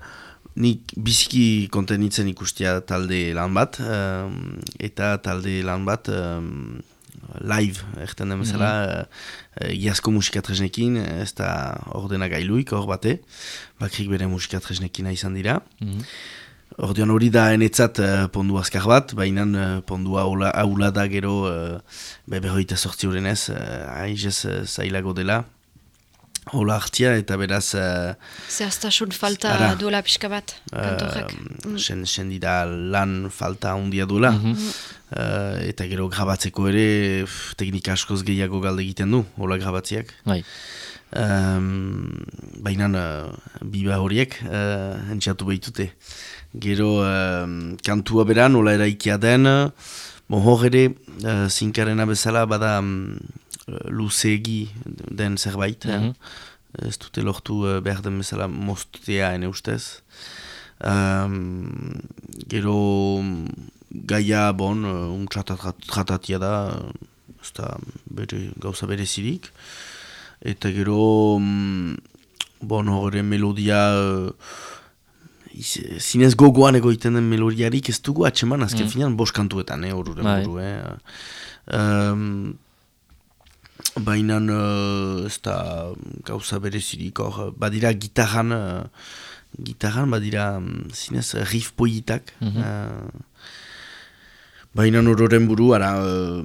nik biziki kontenitzen ikustia talde lan bat, um, eta talde lan bat um, live, erten den bezala, uh, egiazko musika tresnekin, ez da ordena gailuik, hor bate, bakrik bere musika tresnekina izan dira. Mhm. Ordean hori da enetzat uh, pondu azkar bat, baina uh, pondua aula, da gero uh, be berroita sortzi horren ez, uh, aizez uh, zailago dela. Hola hartzia eta beraz... Uh, Zehaztasun falta Ara. duela pixka bat, kantu horrek. Uh, sen, sen dira lan falta handia duela. Uh, eta gero grabatzeko ere teknika askoz gehiago galde egiten du, hola grabatziak. Bai. Um, Baina uh, biba horiek uh, entxatu behitute. Gero um, kantua beran, hola eraikia den, bon, hor ere, uh, zinkarena bezala bada um, luzeegi den zerbait. eh. Mhm. Ez dute lortu uh, behar den bezala moztea ene ustez. Um, gero gaia bon, uh, un tratatia da, ez da bere, gauza berezirik. Eta gero, mm, bon, horre melodia, uh, iz, zinez gogoan egoiten den melodiarik ez dugu atxeman, azken Mm. finean bost kantuetan, eh, horren Bai. buru, eh. Um, Baina uh, ez da gauza berezirik, hor, badira gitarran, uh, gitarran badira mm, zinez riff poietak. Mhm. uh, Baina ororen buru, ara, uh,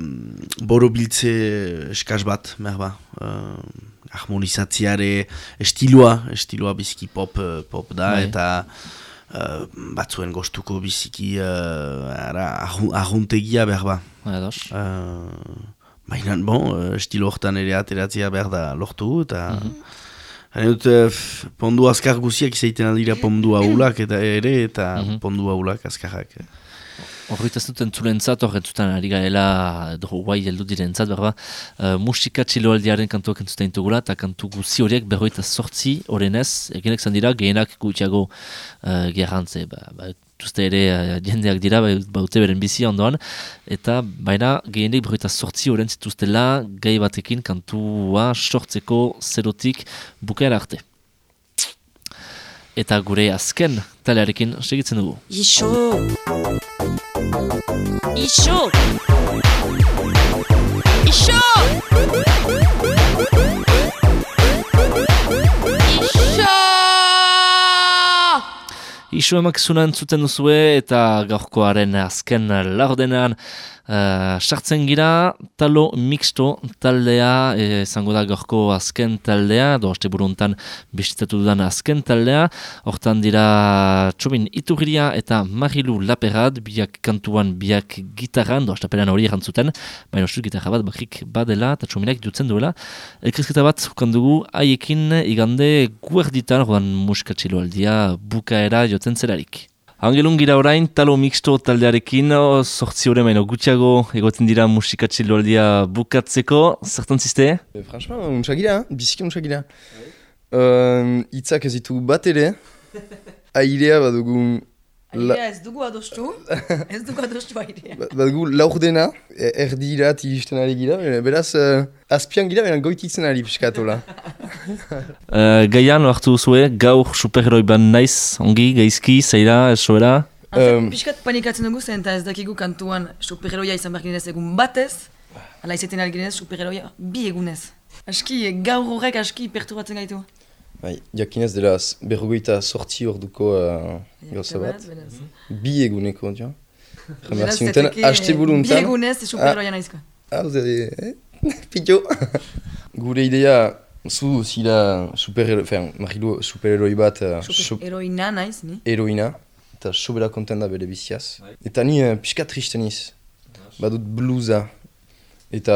boro biltze eskaz bat, behar ba. Uh, harmonizatziare estiloa, estiloa biziki pop, uh, pop da, Bai. eta uh, batzuen gostuko biziki uh, ara, arru- arruntegia behar ba. Ados. Uh, Baina, bon, uh, estilo hortan ere ateratzea behar da lortu, eta... Mhm. Hain dut, eh, f- pondu azkar guziak izaiten aldira pondu haulak eta ere, eta Mhm. pondu haulak azkarrak. Horrit ez duten zulentzat, horret zuten ari garela, edo guai heldu direntzat, berba, uh, musika txiloaldiaren kantuak entzuten dugula, eta kantu guzi horiek berroita sortzi horrenez, eginek zan dira, gehienak gutxiago uh, gerrantze, ba, ba, tuzte ere uh, jendeak dira, ba, baute beren bizi ondoan, eta baina gehienek berroita sortzi horren zituztela, gai batekin kantua sortzeko zerotik bukaera arte. Eta gure azken talearekin segitzen dugu. Ixo! Ixo! Ixo! Ixo! Isu emakizuna entzuten duzue eta gaurkoaren azken laurdenean uh, sartzen gira talo mixto taldea eh, izango da gaurko azken taldea do aste buruntan bisitatu dudan azken taldea hortan dira Txobin Iturria eta Marilu Laperad biak kantuan biak gitarran do astapenean hori erantzuten baina ustuz gitarra bat bakrik badela eta Txominak dutzen duela elkrizketa bat dugu haiekin igande guerditan rodan muskatxilo aldia bukaera jotzen zelarik. Angelun gira orain, talo mixto taldearekin, sortzi hori maino gutxiago egoten dira musikatxilo aldia bukatzeko, zertan ziste? Eh, Franchement, untsa gira, biziki untsa gira. Uh, itzak ez ditugu bat ere, airea badugu... Airea ez dugu adostu, ez dugu adostu airea. Ba- Badugu laurdena, e- erdira tiristen ari gira, bera- beraz, uh, azpian gira, beran goititzen ari piskatola. Uh, gaian hartu zue, gaur superheroi ban naiz, ongi, gaizki, zaira, esoera? Um, Piskat panikatzen dugu zen eta ez dakigu kantuan superheroia izan behar ginez egun batez, ala izaten ari ginez superheroia bi egunez. Aski, gaur horrek aski perturbatzen gaitu. Bai, jakinez dela berrogeita sortzi orduko uh, gauza bat. beraz. Bi eguneko, dio. Beraz, Remerziunten, zeteke haste buruntan. Bi egunez superheroia naizko. Ah, vous avez... Eh? Pito Gure idea, zu zira superhero... Enfin, Marilu superheroi bat... Uh, so- Superheroina naiz, ni? heroina, eta sobera konten da bere biziaz. Eta ni uh, pixka tristen iz. Badut bluza. Eta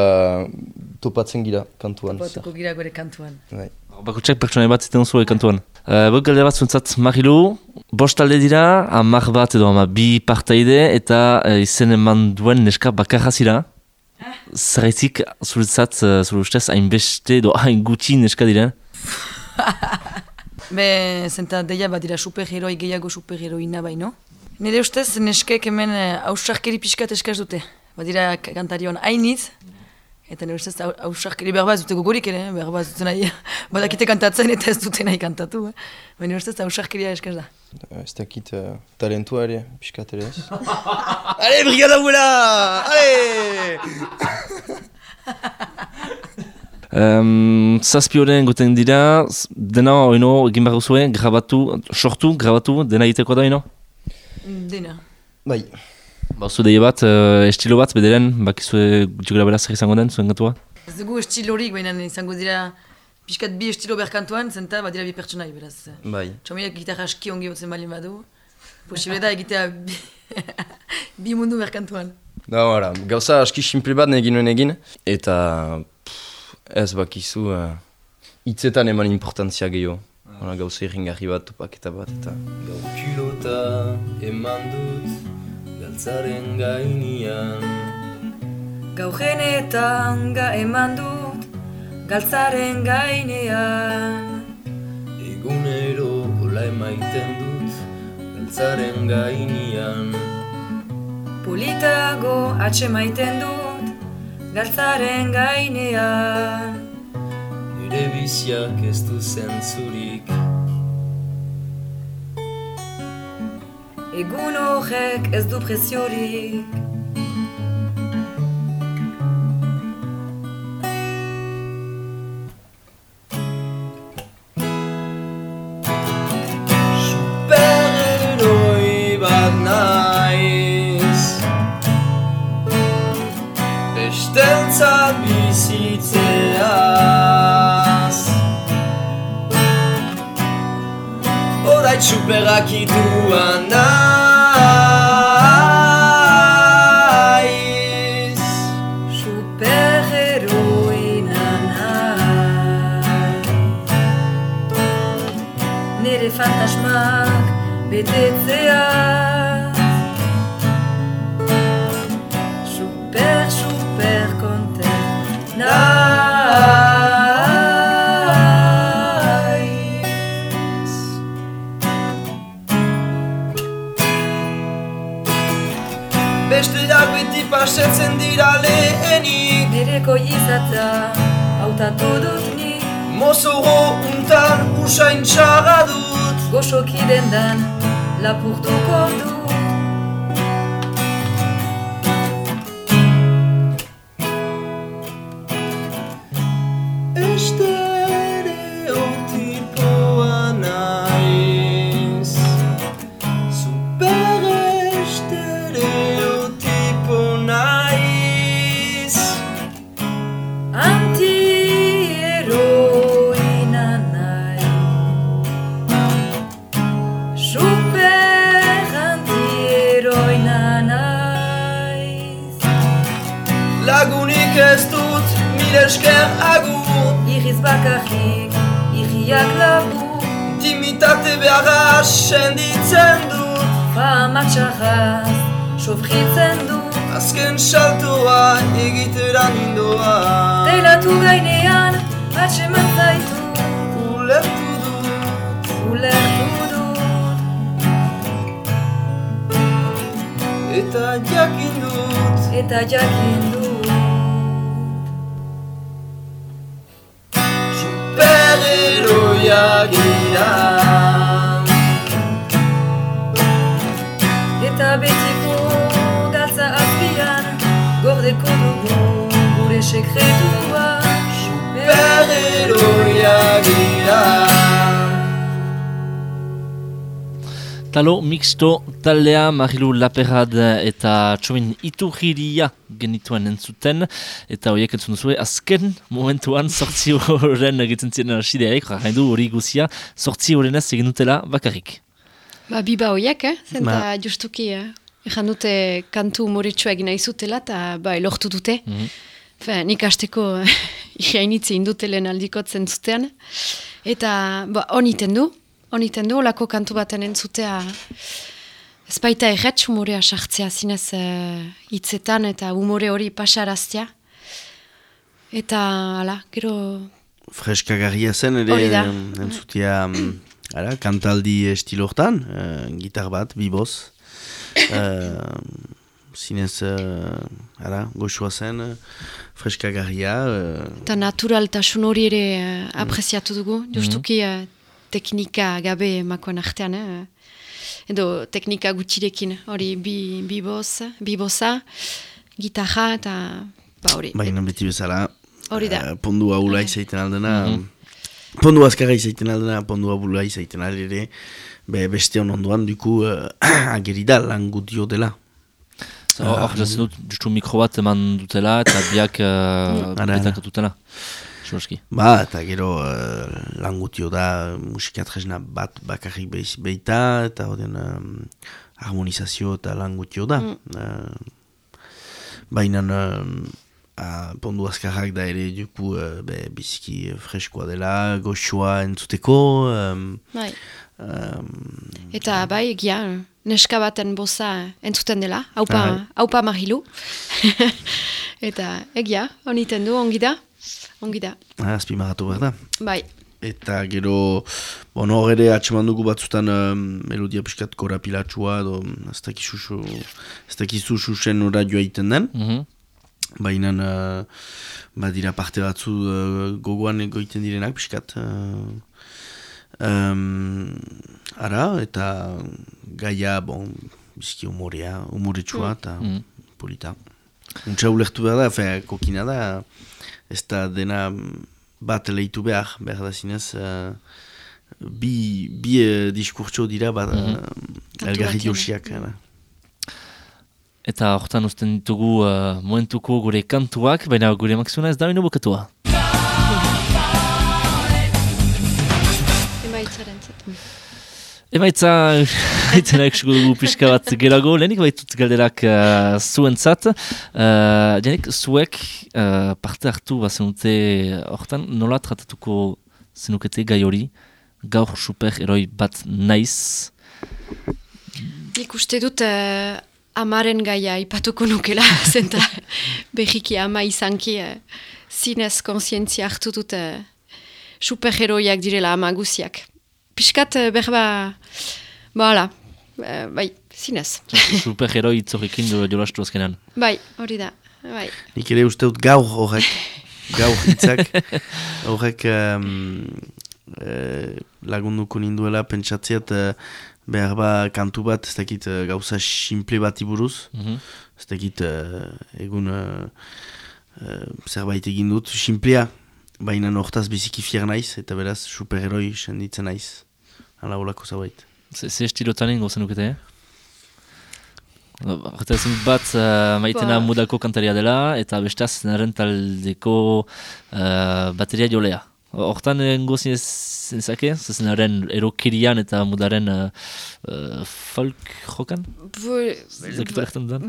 topatzen gira kantuan. Topatuko gira gure kantuan. Bai. Bakutsak pertsonai bat ziten zuen kantuan. Uh, Bok galde bat zuntzat Marilu, bost talde dira, amak bat edo ama bi partaide eta uh, izen eman duen neska bakarra zira. Zerretik zuretzat, uh, zure ustez, hainbeste edo hain gutxi neska dira. Be, zenta deia bat dira superheroi gehiago superheroina baino. Nire ustez, neskek hemen eh, ausarkeri pixkat eskaz dute. Badira kantarion hainitz, eta nire ustez au- ausarkeri behar bat dute gogorik ere, eh, behar bat dute nahi, badakite kantatzen eta ez dute nahi kantatu. Eh. Baina nire ustez ausarkeria eskaz da. Ez dakit uh, talentua ere, pixkat ere ez. Allez, brigada abuela Allez Um, zazpi horren guten dira, dena oino egin behar zuen, grabatu, sortu, grabatu, dena egiteko da oino? Dena. Bai. Ba, zu deie bat, uh, estilo bat, bederen, bakizue gutxi bera zer izango den, zuen gatua? Ez dugu estilorik, baina izango dira pixkat bi estilo berkantuan, zenta badira bi pertsonai, beraz. Bai. Txomiak gitarra aski ongi hotzen balin badu, posible da egitea bi, bi mundu berkantuan. Da, ora, gauza aski simple bat egin nuen egin, eta pff, ez bakizu uh, hitzetan eman importantzia gehiago. Hora, gauza irringarri bat, topaketa bat, eta... Gau kilota eman dut galtzaren gainian Gaujenetan ga eman dut, galtzaren gainean. Egunero hola emaiten dut galtzaren gainian Politago atxe maiten dut, galtzaren gainean. Nire biziak ez du zentzurik Egun horrek ez du preziorik. צ'ופר הקיטואנה pasetzen dira lehenik. Bereko izatza, hautatu dut ni. Mozoro untan usain txarra dut. Goxoki dendan, lapurtuko dut Mixto taldea Marilu Laperrad eta Txomin Iturriria genituen entzuten eta horiek entzun duzue azken momentuan sortzi horren egiten ziren asideaik, du hori guzia, sortzi horren ez egin dutela bakarrik. Ba, biba hoiak, eh? Zenta Ba. justuki, eh? Ejan dute kantu moretsua egin nahi zutela, eta ba, lortu dute. Mhm. Fe, nik hasteko iainitze indutelen aldikotzen zutean. Eta, ba, oniten du, oniten du, olako kantu baten entzutea, ez baita erretz humorea sartzea zinez eh, hitzetan eta umore hori pasaraztea. Eta, ala, gero, Freskagarria zen ere entzutia mm, ara, kantaldi estilo hortan, eh, gitar bat, biboz. Uh, zinez, uh, ara, goxua zen, eh, freskagarria. Uh, eta naturaltasun hori ere eh, apreziatu dugu, justuki eh, teknika gabe makoen artean, eh? Edo teknika gutxirekin, hori bi, bi boz, bi boza, gitarra eta ba hori. Baina beti bezala, Hori da. eh, pondu haula izaiten aldena, pondu azkarra izaiten aldena, pondu haula izaiten aldere, be, beste hon ondoan duku uh, ageri da lan gudio dela. Hor, Ah, uh, jasen dut, justu mikro bat eman dutela eta biak uh, Ara. betakatutela. Soski. Ba, eta gero uh, lan gutio da musika tresna bat bakarrik behiz beita, eta horren um, harmonizazio eta lan gutio da. Uh, Baina um, a, pondu azkarrak da ere duku uh, be, biziki freskoa dela, goxoa entzuteko. Um, Bai. um, Eta bai, egia, neska baten boza entzuten dela, haupa, haupa marilu. eta egia, oniten du, ongi da, ongi da. azpimarratu behar da. Bai, Eta gero, bon, hor ere atseman dugu batzutan um, melodia piskat korapilatxua, edo ez dakizu dakizu susen radioa egiten den. Mhm. Baina uh, badira parte batzu uh, gogoan egoiten direnak piskat. Uh, um, ara, eta gaia, bon, bizki humorea, humoretsua eta Mm. polita. Untsa ulertu behar da, fe, kokina da, ez da dena bat lehitu behar, behar da zinez, uh, bi, bi uh, diskurtso dira, bat, Mhm. uh, elgarri josiak. ara. Eta hortan uzten ditugu uh, momentuko gure kantuak, baina gure makzuna ez da bino bukatua. Emaitza, haitzen eksuko dugu pixka bat gerago, lehenik baitut galderak uh, zuentzat. Uh, Janik, zuek uh, parte hartu bazenute hortan, nola tratatuko zenukete gai hori, gaur super heroi bat naiz. Nik uste dut uh, amaren gaia ipatuko nukela, zenta behiki ama izanki uh, zinez konsientzia hartu dut uh, superheroiak direla ama guziak. Piskat uh, berba, ba uh, bai, zinez. super heroi itzorrekin jo- jolastu azkenan. bai, hori da, bai. Nik ere uste dut gaur horrek, gaur hitzak, horrek um, eh, lagunduko ninduela pentsatziat eh, behar ba kantu bat, ez dakit eh, gauza simple bati buruz, Mhm. ez dakit eh, egun eh, eh, zerbait egin dut, simplea, baina hortaz biziki fier naiz, eta beraz superheroi senditzen naiz, hala holako zerbait. Ze, ze estilotan ingo zenukete, eh? Horta ezin bat uh, maitena Ba. mudako kantaria dela, eta bestaz naren taldeko uh, bateria jolea. Hortan engo zinezake, zezenaren erokirian eta mudaren uh, uh, folk jokan?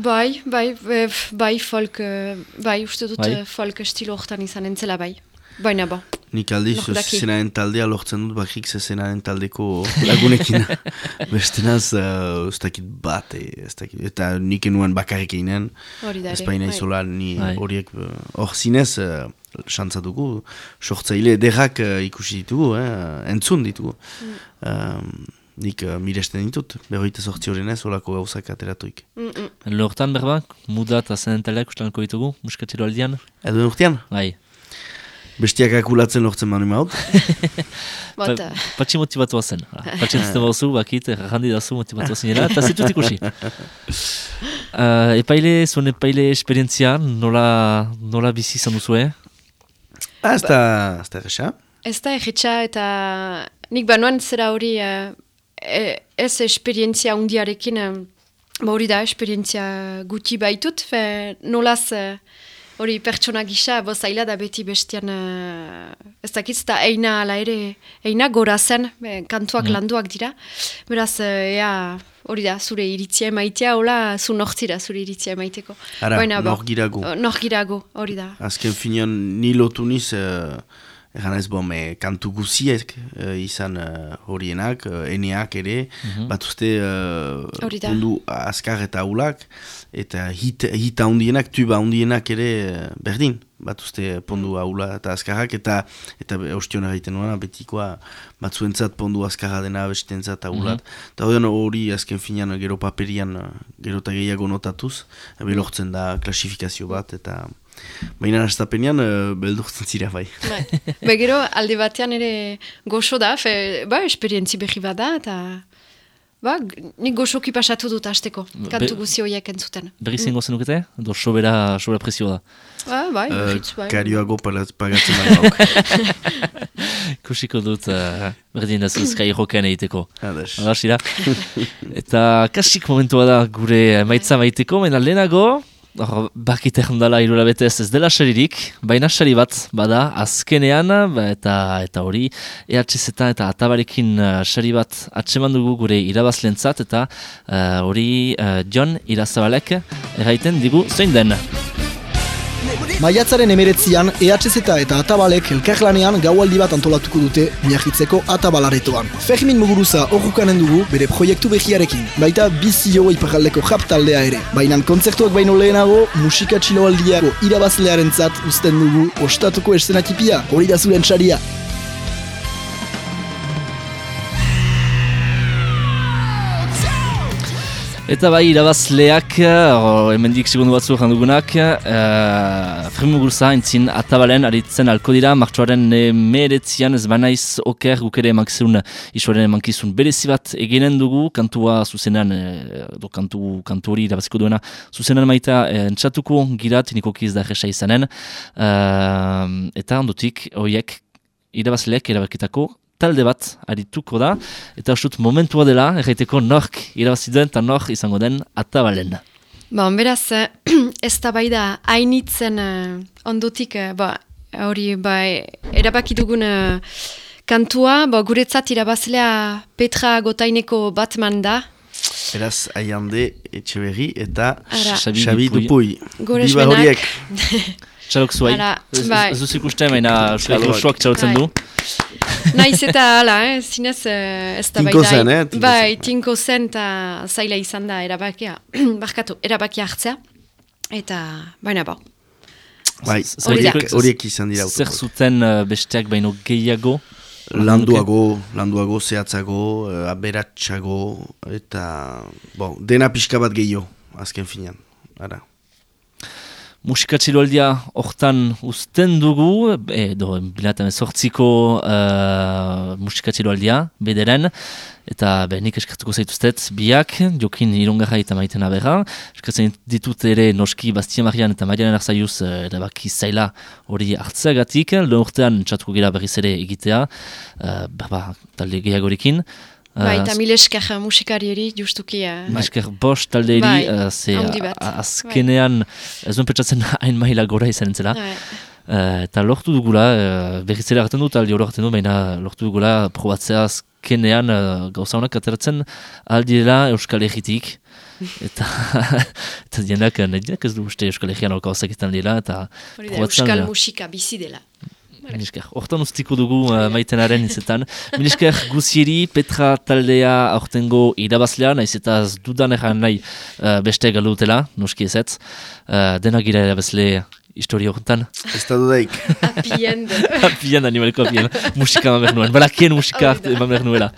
Bai, bai, eh, bai, folk, eh, bai, uste dut Bai. eh, folk estilo hortan izan entzela bai. Baina ba. Nik aldiz, zezenaren taldea lortzen dut bakik zezenaren taldeko lagunekin. Bestenaz, uh, ez dakit bat, eh, ez dakit, eta nik enuen bakarrik einen, ez baina bai. izola, ni Bai. horiek, eh, hor zinez, uh, xantza dugu, sortzaile derrak uh, ikusi ditugu, eh, entzun ditugu. Mm. Um, nik uh, miresten ditut, berroita sortzi horrenez, holako gauzak ateratuik. Mm -mm. Lortan berba, muda eta zenen taldeak ustelanko ditugu, muskatiro aldian? Edo urtean? Bai. Bestiak akulatzen lortzen manu maut. Pa, patxi motibatua zen. Hala, Patxi entzuten bauzu, bakit, errandi dazu motibatua zinela, eta zitut ikusi. Uh, epaile, zuen epaile esperientzia, nola, nola bizi izan duzue? Ah, ez da, ez da erresa? Ez da erretxa eta nik banuan zera hori eh, eh, ez esperientzia undiarekin eh, ba hori da esperientzia guti baitut, fe nolaz eh, hori pertsona gisa bo zaila da beti bestian eh, ez dakit da eina ala ere eina gora zen, kantuak Mm. landuak dira, beraz eh, ea hori da zure iritzia emaitea, hola zu nortzira zure iritzia emaiteko. Ara, Baina, bo, nor girago. eh, Nor girago, hori da. Azken finean ni lotu niz uh, Egan ez bom, e, kantu guziek e, izan e, horienak, e, eneak ere, Mhm. bat uste e, pundu azkar eta aulak, eta hit, hit handienak, tuba handienak ere e, berdin, bat uste pondu aula eta azkarrak, eta eta ostion egiten nuena, betikoa batzuentzat pondu azkarra dena besteentzat aulat. Eta hori hori azken finean gero paperian gero eta gehiago notatuz, ebe lortzen da klasifikazio bat, eta baina astapenean e, beldurtzen zira bai. Bai. Be gero, alde batean ere goxo da, fe, ba, esperientzi behi bat da, eta ba, nik goxoki pasatu dut hasteko, kantu guzi horiek entzuten. Berriz zingo zenukete? Do sobera, sobera presio da. Ba, bai, Eh, berriz, bai. karioago pagatzen baino. Kusiko dut, uh, berdin da zuzkai jokean egiteko. Ira. Eta kasik momentua da gure maitza maiteko, baina lehenago, hor, bakite handala irula betez ez dela saririk, baina sari bat, bada, azkenean, ba, eta eta hori, EHZ eta atabarekin uh, sari bat atseman dugu gure irabazlentzat, eta uh, hori uh, John Irazabalek erraiten digu zein den. Maiatzaren emeretzian, EHZ eta Atabalek elkarlanean gaualdi bat antolatuko dute miagitzeko Atabalaretoan. Fermin Muguruza horrukanen dugu bere proiektu behiarekin, baita bizio iparaldeko jap taldea ere. Baina kontzertuak baino lehenago, musika txiloaldiako irabazlearen zat usten dugu ostatuko eszenatipia, hori da zuren txaria. Eta bai, irabazleak, uh, hemendik segundu batzu jandugunak, uh, Fremugurza entzin atabalen aritzen alko dira, martxoaren e, meretzian ez banaiz oker guk ere emankizun, isuaren emankizun berezi bat eginen dugu, kantua zuzenean, e, do kantu, kantu hori irabaziko duena, zuzenean maita e, entzatuko girat, niko kiz da jesa izanen, uh, eta ondotik, horiek, irabazleak erabakitako talde bat arituko da, eta usut momentua dela, erraiteko nork irabaziduen eta nork izango den atabalen. Ba, beraz, eh, ez da bai da hainitzen eh, ondotik, eh, ba, hori, ba, erabaki dugun eh, kantua, ba, guretzat irabazlea Petra Gotaineko Batman da, Beraz, aiande, etxeberri eta. Xabi, Dupuy. Gure esmenak. Txalok zuai, ez bai. ez duz ikusten, baina Txaloak. osoak txalotzen du. Naiz eta hala, eh? zinez eh, ez da Tinko bai zen, eh? Tinko Bai, tinko zen eta zaila izan da erabakia, barkatu, erabakia hartzea. Eta, baina ba. Bai, horiek, horiek izan dira. Zer zuten uh, besteak baino gehiago? Landuago, landuago, zehatzago, uh, aberatsago, eta, bon, dena pixka bat gehiago, azken finean. Ara. Musika txiloaldia hortan uzten dugu, edo bilatan ezortziko uh, musika txiloaldia, bederen, eta be, nik eskartuko zaituztet, biak, jokin irungarra eta maiten aberra, eskartzen ditut ere noski Bastia Marian eta Marian Arzaiuz uh, erabaki zaila hori hartzeagatik, lehen urtean txatuko gira berriz ere egitea, uh, berba, talde gehiagorekin, Bai, Uh, eta mil esker musikarieri justuki. eh, bai. Esker bost taldeeri, Bai, uh, ze a- azkenean, ez duen petxatzen hain maila gora izan zela. Bai. Eh, eta lortu dugula, uh, berriz ere hartzen dut, aldi hori hartzen dut, baina lortu dugula probatzea azkenean uh, gauza honak ateratzen aldirela Euskal Herritik. eta eta dienak, ez du uste Euskal Herrian dira, eta Hori da, probatzen Euskal dira. musika bizi dela. Minisker, hortan ustiko dugu uh, maitenaren izetan. Minisker, guzieri, Petra taldea aurtengo irabazlea, naiz eta ez dudan egan nahi uh, beste galutela, noski ezetz. Uh, denak gira irabazle historia horretan. Ez da dudaik. Apien. Apien animaliko apien. Musika eman behar nuen, balakien musika eman behar nuela.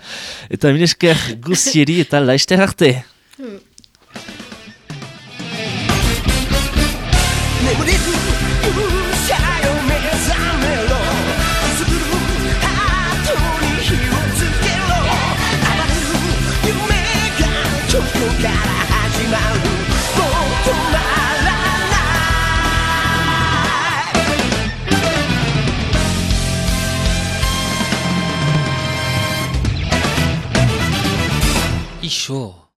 Eta minisker, guzieri eta laizter arte. から始まるもう止まらない衣装